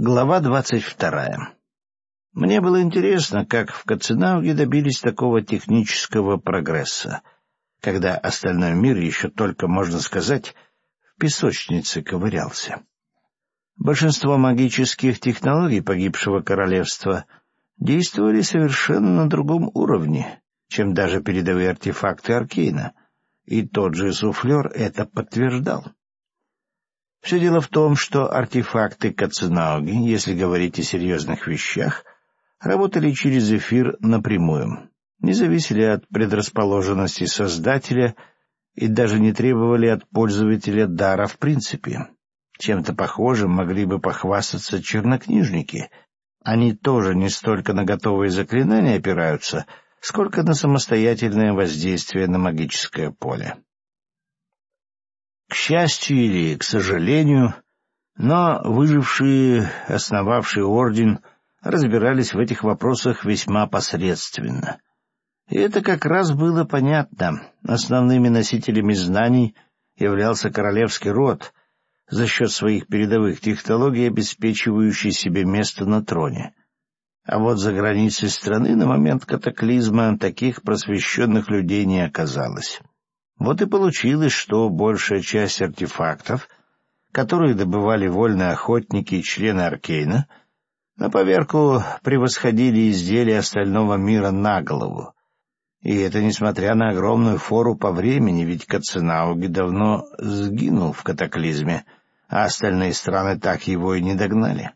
Глава двадцать вторая. Мне было интересно, как в Каценауге добились такого технического прогресса, когда остальной мир еще только, можно сказать, в песочнице ковырялся. Большинство магических технологий погибшего королевства действовали совершенно на другом уровне, чем даже передовые артефакты Аркейна, и тот же суфлер это подтверждал. Все дело в том, что артефакты Каценауги, если говорить о серьезных вещах, работали через эфир напрямую, не зависели от предрасположенности создателя и даже не требовали от пользователя дара в принципе. Чем-то похожим могли бы похвастаться чернокнижники. Они тоже не столько на готовые заклинания опираются, сколько на самостоятельное воздействие на магическое поле. К счастью или к сожалению, но выжившие, основавшие орден, разбирались в этих вопросах весьма посредственно. И это как раз было понятно. Основными носителями знаний являлся королевский род, за счет своих передовых технологий, обеспечивающий себе место на троне. А вот за границей страны на момент катаклизма таких просвещенных людей не оказалось. Вот и получилось, что большая часть артефактов, которые добывали вольные охотники и члены Аркейна, на поверку превосходили изделия остального мира на голову. И это несмотря на огромную фору по времени, ведь Каценауги давно сгинул в катаклизме, а остальные страны так его и не догнали.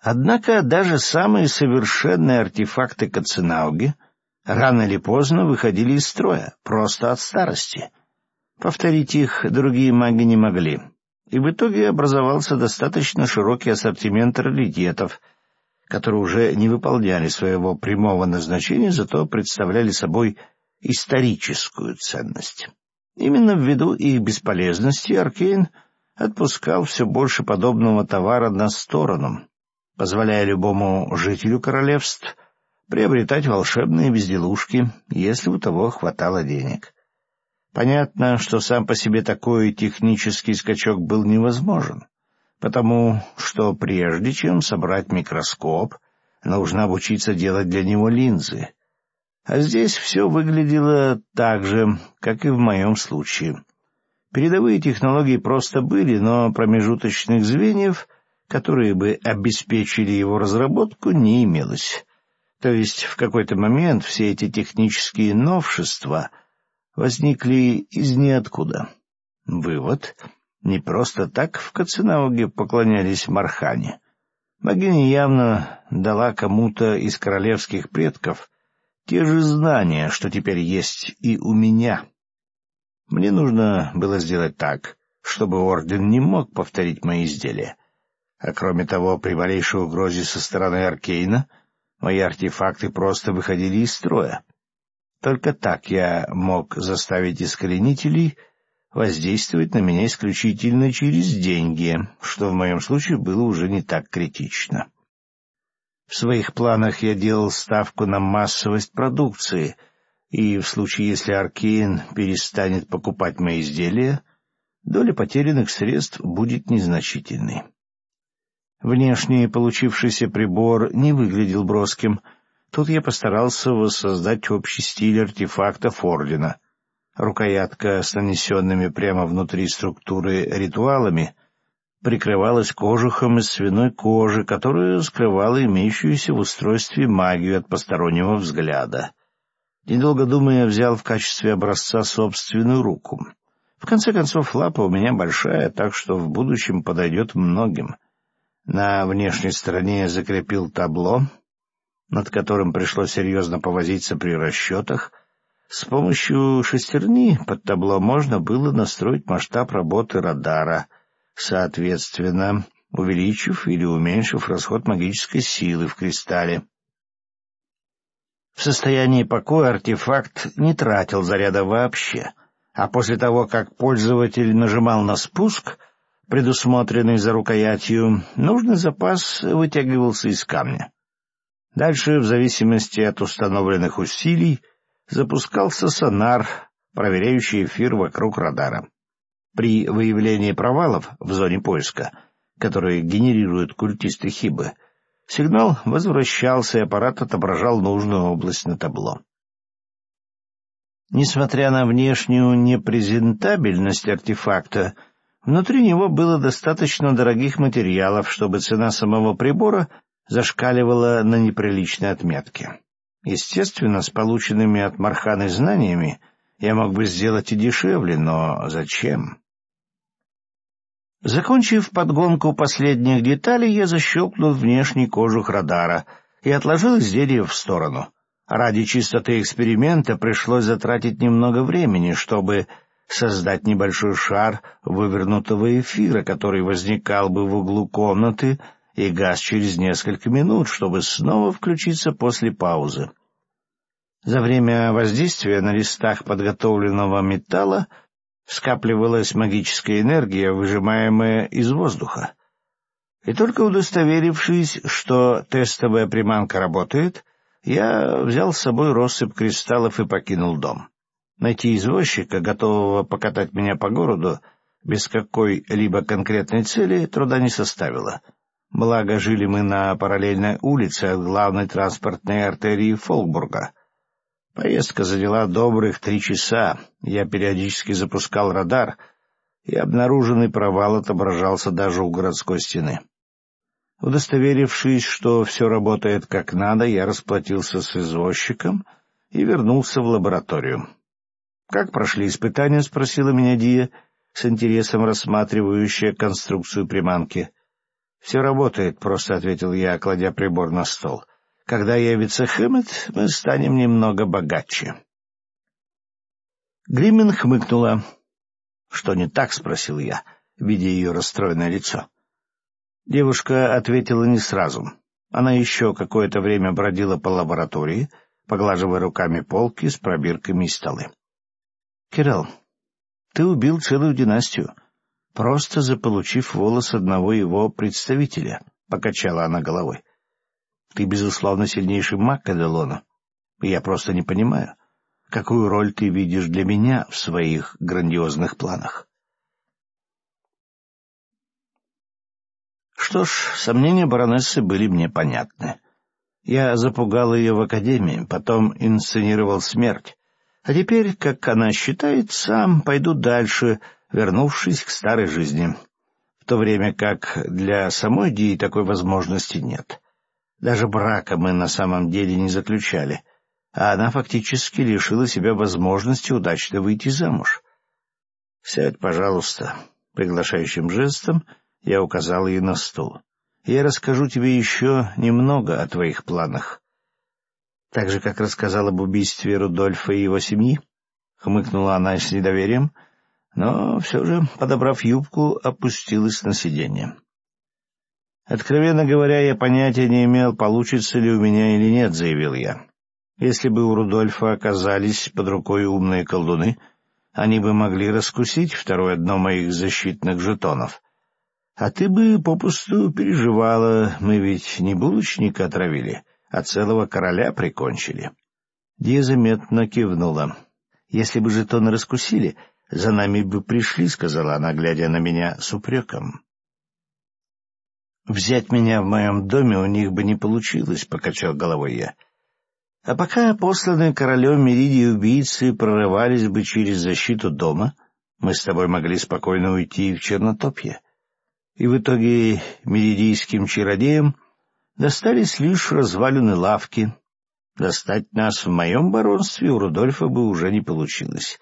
Однако даже самые совершенные артефакты Каценауги — рано или поздно выходили из строя, просто от старости. Повторить их другие маги не могли, и в итоге образовался достаточно широкий ассортимент раритетов, которые уже не выполняли своего прямого назначения, зато представляли собой историческую ценность. Именно ввиду их бесполезности Аркейн отпускал все больше подобного товара на сторону, позволяя любому жителю королевств — приобретать волшебные безделушки, если у того хватало денег. Понятно, что сам по себе такой технический скачок был невозможен, потому что прежде чем собрать микроскоп, нужно обучиться делать для него линзы. А здесь все выглядело так же, как и в моем случае. Передовые технологии просто были, но промежуточных звеньев, которые бы обеспечили его разработку, не имелось. То есть в какой-то момент все эти технические новшества возникли из ниоткуда. Вывод — не просто так в Каценауге поклонялись Мархане. Богиня явно дала кому-то из королевских предков те же знания, что теперь есть и у меня. Мне нужно было сделать так, чтобы Орден не мог повторить мои изделия. А кроме того, при малейшей угрозе со стороны Аркейна — Мои артефакты просто выходили из строя. Только так я мог заставить искоренителей воздействовать на меня исключительно через деньги, что в моем случае было уже не так критично. В своих планах я делал ставку на массовость продукции, и в случае, если Аркейн перестанет покупать мои изделия, доля потерянных средств будет незначительной. Внешне получившийся прибор не выглядел броским. Тут я постарался воссоздать общий стиль артефактов Ордена. Рукоятка с нанесенными прямо внутри структуры ритуалами прикрывалась кожухом из свиной кожи, которая скрывала имеющуюся в устройстве магию от постороннего взгляда. Недолго думая, взял в качестве образца собственную руку. В конце концов, лапа у меня большая, так что в будущем подойдет многим — на внешней стороне закрепил табло, над которым пришлось серьезно повозиться при расчетах. С помощью шестерни под табло можно было настроить масштаб работы радара, соответственно, увеличив или уменьшив расход магической силы в кристалле. В состоянии покоя артефакт не тратил заряда вообще, а после того, как пользователь нажимал на спуск — предусмотренный за рукоятью, нужный запас вытягивался из камня. Дальше, в зависимости от установленных усилий, запускался сонар, проверяющий эфир вокруг радара. При выявлении провалов в зоне поиска которые генерируют культисты Хибы, сигнал возвращался, и аппарат отображал нужную область на табло. Несмотря на внешнюю непрезентабельность артефакта, внутри него было достаточно дорогих материалов, чтобы цена самого прибора зашкаливала на неприличной отметке. Естественно, с полученными от Марханы знаниями я мог бы сделать и дешевле, но зачем? Закончив подгонку последних деталей, я защелкнул внешний кожух радара и отложил изделие в сторону. Ради чистоты эксперимента пришлось затратить немного времени, чтобы создать небольшой шар вывернутого эфира, который возникал бы в углу комнаты и газ через несколько минут, чтобы снова включиться после паузы. За время воздействия на листах подготовленного металла скапливалась магическая энергия, выжимаемая из воздуха. И только удостоверившись, что тестовая приманка работает, я взял с собой россыпь кристаллов и покинул дом. Найти извозчика, готового покатать меня по городу, без какой-либо конкретной цели, труда не составило. Благо, жили мы на параллельной улице от главной транспортной артерии Фолкбурга. Поездка заняла добрых три часа. Я периодически запускал радар, и обнаруженный провал отображался даже у городской стены. Удостоверившись, что все работает как надо, я расплатился с извозчиком и вернулся в лабораторию. — Как прошли испытания? — спросила меня Дия, с интересом рассматривающая конструкцию приманки. — Все работает, — просто ответил я, кладя прибор на стол. — когда явится Хэммет, мы станем немного богаче. Гримин хмыкнула. — Что не так? — спросил я, видя ее расстроенное лицо. Девушка ответила не сразу. Она еще какое-то время бродила по лаборатории, поглаживая руками полки с пробирками и столы. — Кирилл, ты убил целую династию, просто заполучив волос одного его представителя, — покачала она головой. Ты, безусловно, сильнейший маг Каделона. Я просто не понимаю, какую роль ты видишь для меня в своих грандиозных планах. Что ж, сомнения баронессы были мне понятны. Я запугал ее в академии, потом инсценировал смерть. А теперь, как она считает, сам пойду дальше, вернувшись к старой жизни. В то время как для самой Дии такой возможности нет. Даже брака мы на самом деле не заключали, а она фактически лишила себя возможности удачно выйти замуж. — Сядь, пожалуйста. Приглашающим жестом я указал ей на стул. Я расскажу тебе еще немного о твоих планах. — Так же, как рассказал об убийстве Рудольфа и его семьи? — хмыкнула она с недоверием, но все же, подобрав юбку, опустилась на сиденье. «Откровенно говоря, я понятия не имел, получится ли у меня или нет», — заявил я. «Если бы у Рудольфа оказались под рукой умные колдуны, они бы могли раскусить второе дно моих защитных жетонов. А ты бы попусту переживала, мы ведь не булочника отравили, а целого короля прикончили». Дия заметно кивнула. «Если бы жетоны раскусили, за нами бы пришли», — сказала она, глядя на меня с упреком. Взять меня в моем доме у них бы не получилось, — покачал головой я. А пока посланные королем Меридии убийцы прорывались бы через защиту дома, мы с тобой могли спокойно уйти в Чернотопье. И в итоге меридийским чародеям достались лишь развалины лавки. Достать нас в моем баронстве у Рудольфа бы уже не получилось.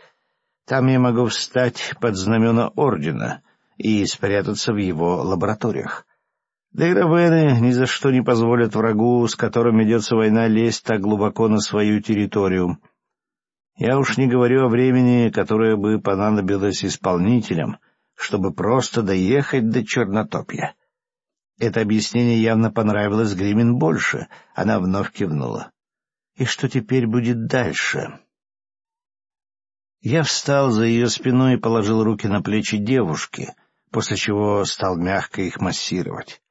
Там я могу встать под знамена ордена и спрятаться в его лабораториях. Да и равены ни за что не позволят врагу, с которым ведется война, лезть так глубоко на свою территорию. Я уж не говорю о времени, которое бы понадобилось исполнителям, чтобы просто доехать до Чернотопья. Это объяснение явно понравилось Гримин больше. Она вновь кивнула. И что теперь будет дальше? Я встал за ее спиной и положил руки на плечи девушки, после чего стал мягко их массировать.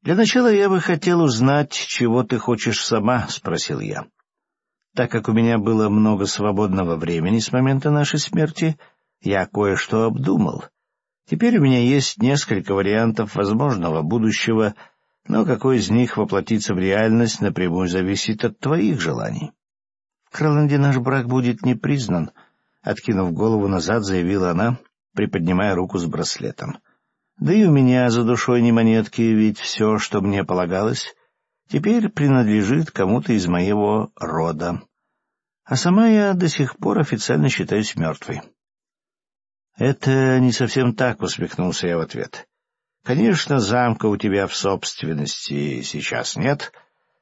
«Для начала я бы хотел узнать, чего ты хочешь сама», — спросил я. Так как у меня было много свободного времени с момента нашей смерти, я кое-что обдумал. Теперь у меня есть несколько вариантов возможного будущего, но какой из них воплотится в реальность напрямую зависит от твоих желаний. В Кроланде наш брак будет не признан, — откинув голову назад, заявила она, приподнимая руку с браслетом. Да и у меня за душой не монетки, ведь все, что мне полагалось, теперь принадлежит кому-то из моего рода. А сама я до сих пор официально считаюсь мертвой. — Это не совсем так, — усмехнулся я в ответ. — Конечно, замка у тебя в собственности сейчас нет,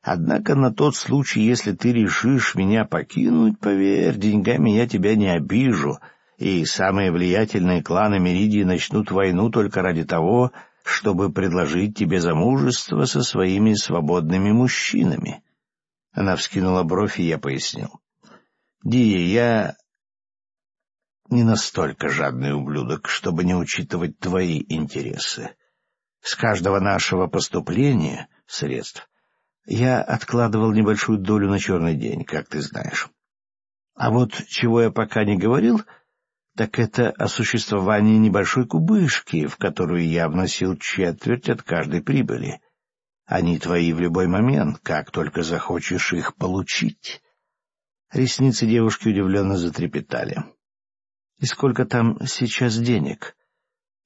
однако на тот случай, если ты решишь меня покинуть, поверь, деньгами я тебя не обижу, и самые влиятельные кланы Меридии начнут войну только ради того, чтобы предложить тебе замужество со своими свободными мужчинами. Она вскинула бровь, и я пояснил. — Ди, я не настолько жадный ублюдок, чтобы не учитывать твои интересы. С каждого нашего поступления средств я откладывал небольшую долю на черный день, как ты знаешь. А вот чего я пока не говорил, так это о существовании небольшой кубышки, в которую я вносил четверть от каждой прибыли. Они твои в любой момент, как только захочешь их получить. Ресницы девушки удивленно затрепетали. И сколько там сейчас денег?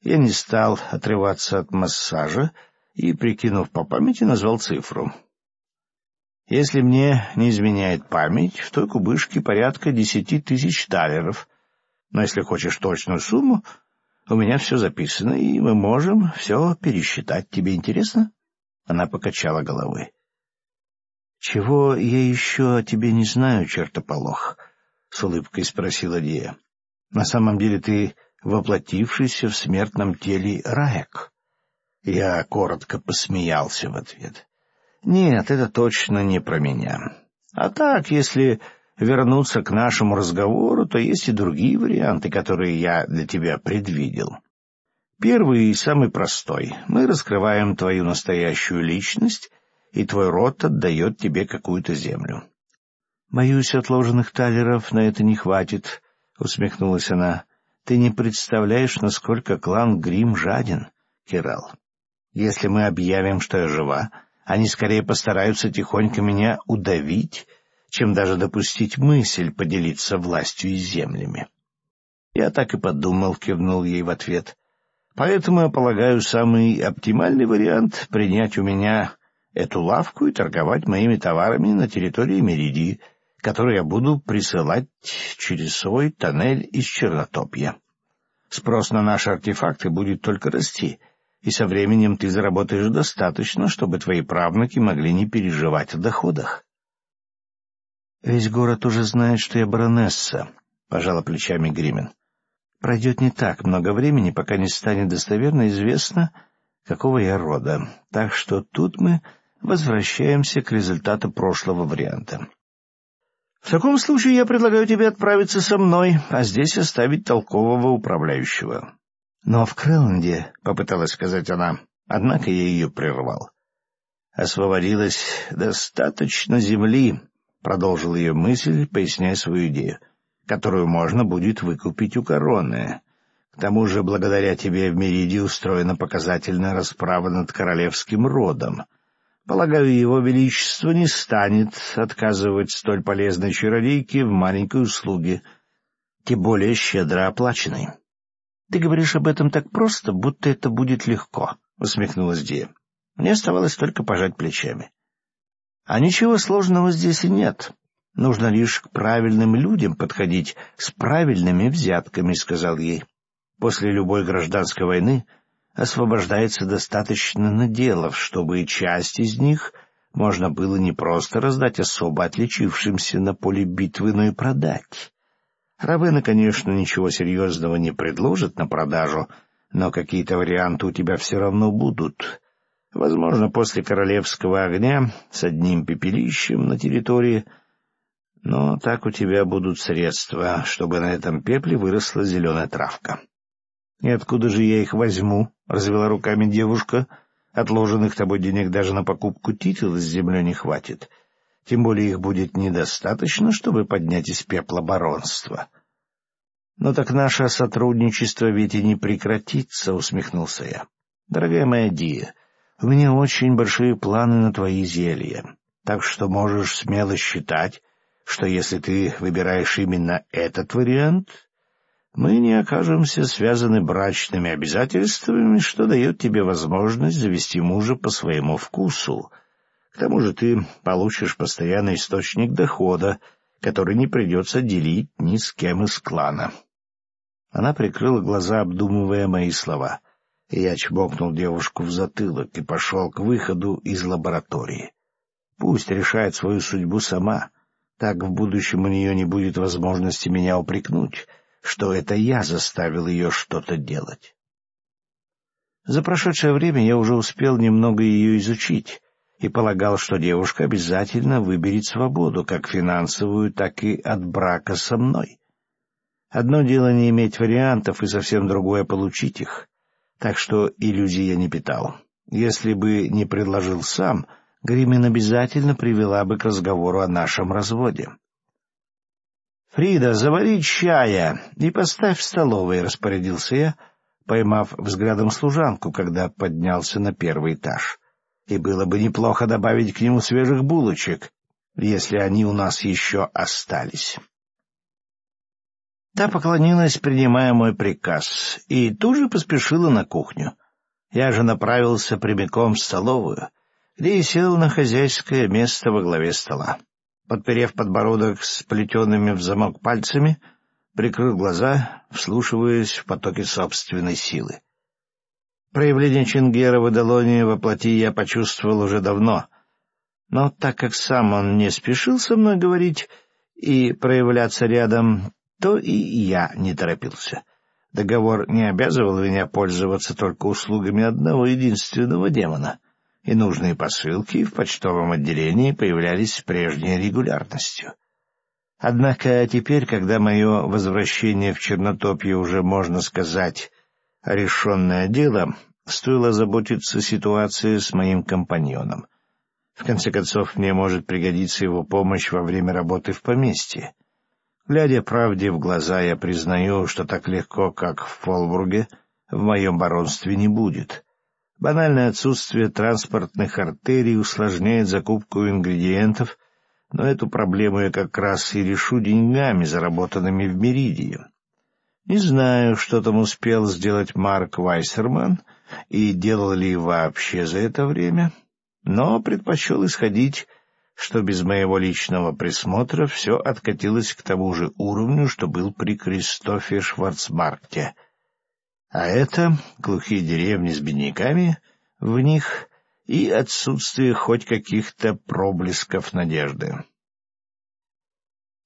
Я не стал отрываться от массажа и, прикинув по памяти, назвал цифру. Если мне не изменяет память, в той кубышке порядка десяти тысяч талеров. Но если хочешь точную сумму, у меня все записано, и мы можем все пересчитать. Тебе интересно? Она покачала головой. — Чего я еще о тебе не знаю, чертополох? — с улыбкой спросила Дия. На самом деле ты воплотившийся в смертном теле Раек. Я коротко посмеялся в ответ. Нет, это точно не про меня. А так, если вернуться к нашему разговору, то есть и другие варианты, которые я для тебя предвидел. Первый и самый простой. Мы раскрываем твою настоящую личность, и твой род отдает тебе какую-то землю. Боюсь, отложенных талеров на это не хватит, — усмехнулась она. — Ты не представляешь, насколько клан Грим жаден, Кирал. Если мы объявим, что я жива, они скорее постараются тихонько меня удавить, чем даже допустить мысль поделиться властью и землями. Я так и подумал, кивнул ей в ответ. Поэтому, я полагаю, самый оптимальный вариант — принять у меня эту лавку и торговать моими товарами на территории Меридии — который я буду присылать через свой тоннель из Чернотопья. Спрос на наши артефакты будет только расти, и со временем ты заработаешь достаточно, чтобы твои правнуки могли не переживать о доходах. — Весь город уже знает, что я баронесса, — пожала плечами Гримен. — Пройдет не так много времени, пока не станет достоверно известно, какого я рода, так что тут мы возвращаемся к результату прошлого варианта. В таком случае я предлагаю тебе отправиться со мной, а здесь оставить толкового управляющего. Но в Крэланде, — попыталась сказать она, однако я ее прервал. Освободилось достаточно земли, — продолжил ее мысль, поясняя свою идею, которую можно будет выкупить у короны. К тому же, благодаря тебе в Мериде устроена показательная расправа над королевским родом — Полагаю, его величество не станет отказывать столь полезной чародейке в маленькой услуге, тем более щедро оплаченной. — Ты говоришь об этом так просто, будто это будет легко, — усмехнулась Дия. Мне оставалось только пожать плечами. — А ничего сложного здесь и нет. Нужно лишь к правильным людям подходить с правильными взятками, — сказал ей. После любой гражданской войны освобождается достаточно наделов, чтобы часть из них можно было не просто раздать особо отличившимся на поле битвы, но и продать. Равена, конечно, ничего серьезного не предложат на продажу, но какие-то варианты у тебя все равно будут. Возможно, после королевского огня с одним пепелищем на территории, но так у тебя будут средства, чтобы на этом пепле выросла зеленая травка. И откуда же я их возьму? — развела руками девушка. — Отложенных тобой денег даже на покупку титula с землей не хватит. Тем более их будет недостаточно, чтобы поднять из пепла баронство. — Ну так наше сотрудничество ведь и не прекратится, — усмехнулся я. — Дорогая моя Дия, у меня очень большие планы на твои зелья, так что можешь смело считать, что если ты выбираешь именно этот вариант, мы не окажемся связаны брачными обязательствами, что дает тебе возможность завести мужа по своему вкусу. К тому же ты получишь постоянный источник дохода, который не придется делить ни с кем из клана. Она прикрыла глаза, обдумывая мои слова, я чмокнул девушку в затылок и пошел к выходу из лаборатории. Пусть решает свою судьбу сама, так в будущем у нее не будет возможности меня упрекнуть, что это я заставил ее что-то делать. За прошедшее время я уже успел немного ее изучить и полагал, что девушка обязательно выберет свободу, как финансовую, так и от брака со мной. Одно дело не иметь вариантов, и совсем другое — получить их. Так что иллюзий я не питал. Если бы не предложил сам, Гримин обязательно привела бы к разговору о нашем разводе. «Фрида, завари чая и поставь в столовой», — распорядился я, поймав взглядом служанку, когда поднялся на первый этаж и было бы неплохо добавить к нему свежих булочек, если они у нас еще остались. Та поклонилась, принимая мой приказ, и тут же поспешила на кухню. Я же направился прямиком в столовую, где и сел на хозяйское место во главе стола. Подперев подбородок с плетенными в замок пальцами, прикрыл глаза, вслушиваясь в потоки собственной силы. Проявление Чингера в Эдалоне воплоти я почувствовал уже давно. Но так как сам он не спешил со мной говорить и проявляться рядом, то и я не торопился. Договор не обязывал меня пользоваться только услугами одного единственного демона, и нужные посылки в почтовом отделении появлялись с прежней регулярностью. Однако теперь, когда мое возвращение в Чернотопье уже, можно сказать, решенное дело, стоило заботиться ситуацией с моим компаньоном. В конце концов, мне может пригодиться его помощь во время работы в поместье. Глядя правде в глаза, я признаю, что так легко, как в Фолбурге, в моем баронстве не будет. Банальное отсутствие транспортных артерий усложняет закупку ингредиентов, но эту проблему я как раз и решу деньгами, заработанными в Меридии. Не знаю, что там успел сделать Марк Вайсерман и делал ли вообще за это время, но предпочел исходить, что без моего личного присмотра все откатилось к тому же уровню, что был при Кристофе Шварцмаркте. А это глухие деревни с бедняками в них и отсутствие хоть каких-то проблесков надежды.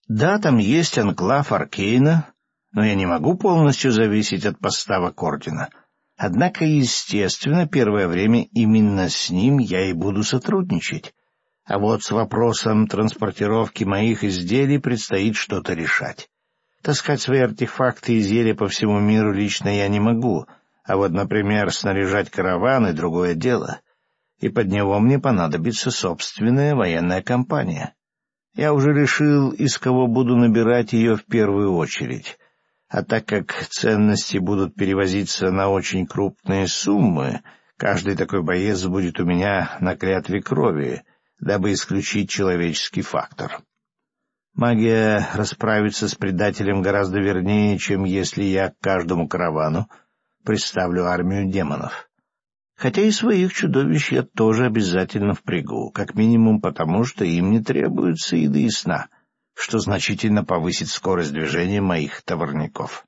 Да, там есть анклав Аркейна, но я не могу полностью зависеть от поставок ордена. Однако, естественно, первое время именно с ним я и буду сотрудничать. А вот с вопросом транспортировки моих изделий предстоит что-то решать. Таскать свои артефакты и изделия по всему миру лично я не могу, а вот, например, снаряжать караваны — другое дело. И под него мне понадобится собственная военная компания. Я уже решил, из кого буду набирать ее в первую очередь а так как ценности будут перевозиться на очень крупные суммы, каждый такой боец будет у меня на клятве крови, дабы исключить человеческий фактор. Магия расправится с предателем гораздо вернее, чем если я к каждому каравану представлю армию демонов. Хотя и своих чудовищ я тоже обязательно впрягу, как минимум потому, что им не требуется еды и сна — что значительно повысит скорость движения моих товарников.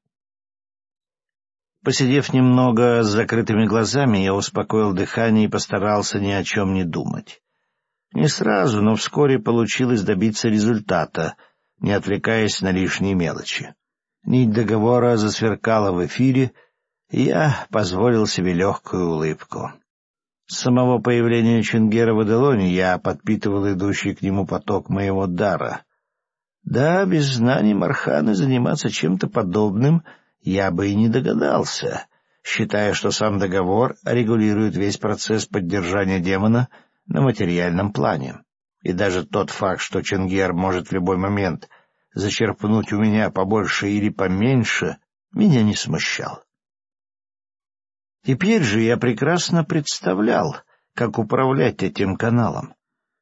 Посидев немного с закрытыми глазами, я успокоил дыхание и постарался ни о чем не думать. Не сразу, но вскоре получилось добиться результата, не отвлекаясь на лишние мелочи. Нить договора засверкала в эфире, и я позволил себе легкую улыбку. С самого появления Чингера в Аделоне я подпитывал идущий к нему поток моего дара. Да, без знаний Марханы заниматься чем-то подобным я бы и не догадался, считая, что сам договор регулирует весь процесс поддержания демона на материальном плане. И даже тот факт, что Ченгер может в любой момент зачерпнуть у меня побольше или поменьше, меня не смущал. Теперь же я прекрасно представлял, как управлять этим каналом.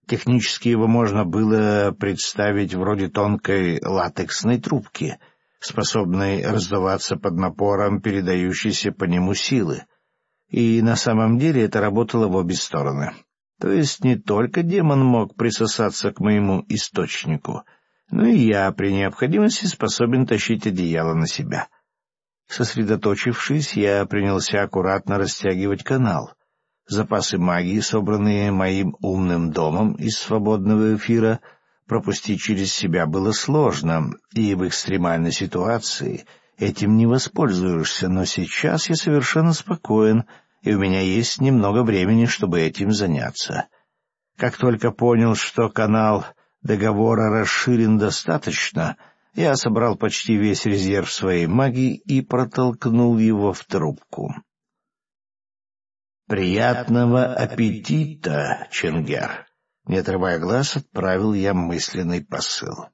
Технически его можно было представить вроде тонкой латексной трубки, способной раздаваться под напором передающейся по нему силы. И на самом деле это работало в обе стороны. То есть не только демон мог присосаться к моему источнику, но и я при необходимости способен тащить одеяло на себя. Сосредоточившись, я принялся аккуратно растягивать канал. Запасы магии, собранные моим умным домом из свободного эфира, пропустить через себя было сложно, и в экстремальной ситуации этим не воспользуешься, но сейчас я совершенно спокоен, и у меня есть немного времени, чтобы этим заняться. Как только понял, что канал договора расширен достаточно, я собрал почти весь резерв своей магии и протолкнул его в трубку. «Приятного аппетита, Чингер!» Не отрывая глаз, отправил я мысленный посыл.